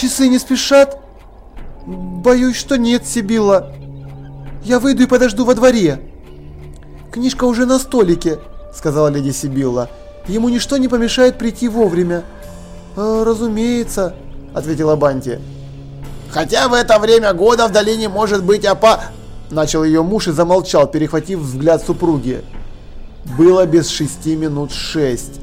Часы не спешат? Боюсь, что нет, Сибилла. Я выйду и подожду во дворе. Книжка уже на столике, сказала леди Сибилла. Ему ничто не помешает прийти вовремя. А, разумеется, ответила Банти. Хотя в это время года в долине может быть опа... Начал ее муж и замолчал, перехватив взгляд супруги. Было без шести минут шесть.